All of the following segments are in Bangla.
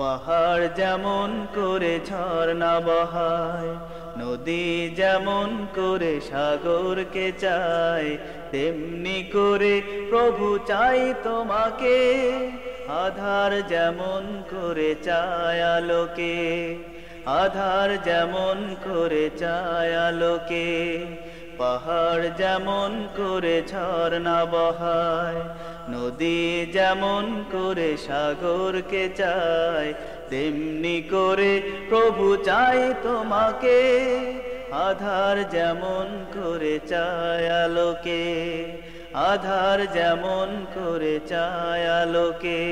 পাহাড় যেমন করে ঝর্ণা বহায়, নদী যেমন করে সাগরকে চায়, তেমনি করে প্রভু চাই তোমাকে, আধার যেমন করে চায় আলোকে, আধার যেমন করে চায় আলোকে পাহাড় যেমন করে ঝর্ণা বহায়, নদী যেমন করে সাগরকে চায়, তেমনি করে প্রভু চাই তোমাকে, আধার যেমন করে চায় আলোকে, আধার যেমন করে চায় আলোকে।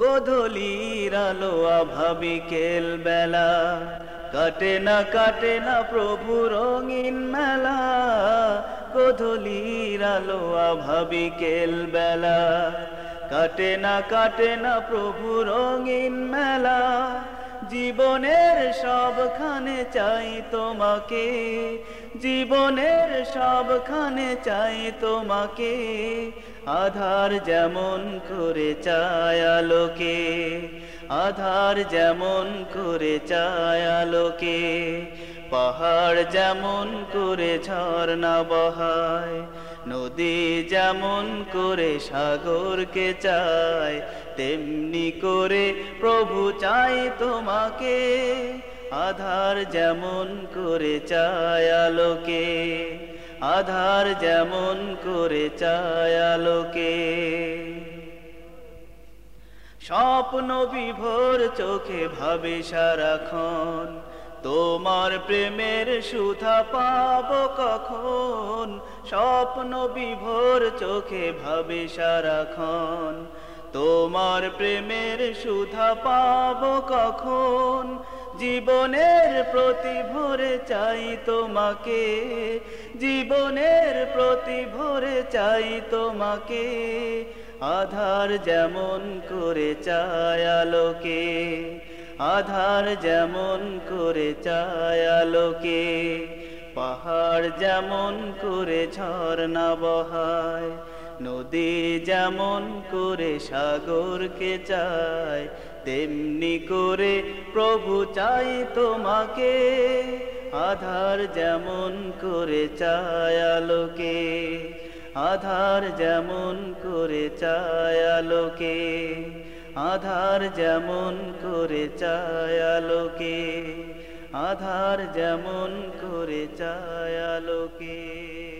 গোধলির আলো আভাবিকেল বেলা কাটে না কাটে না প্রভু রঙিন মেলা, গোধূলির আলো আভাবিকেল বেলা কাটে না কাটে না প্রভু রঙিন মেলা, জীবনের সবখানে চাই তোমাকে। জীবনের সবখানে চাই তোমাকে, আধার যেমন করে চায় আলোকে। আধার যেমন করে চায় আলোকে, পাহাড় যেমন করে ঝর্ণা বহায়, নদী যেমন করে সাগরকে চায়, তেমনি করে প্রভু চাই তোমাকে, আধার যেমন করে চায় আলোকে, আধার যেমন করে চায় আলোকে। স্বপ্ন বিভোর চোখে ভাবে সারাক্ষণ। তোমার প্রেমের সুধা পাব কখন? স্বপ্ন বিভোর চোখে ভাবে সারাক্ষণ। তোমার প্রেমের সুধা পাব কখন? জীবনের প্রতি ভরে চাই তোমাকে। জীবনের প্রতি ভরে চাই তোমাকে। আধার যেমন করে চায় আলোকে, আধার যেমন করে চায় আলোকে, পাহাড় যেমন করে ঝর্ণা বহায়, নদী যেমন করে সাগরকে চায়, তেমনি করে প্রভু চাই তোমাকে, আধার যেমন করে চায় আলোকে। আধার যেমন করে চায় আলোকে, আধার যেমন করে চায় আলোকে, আধার যেমন করে চায় আলোকে।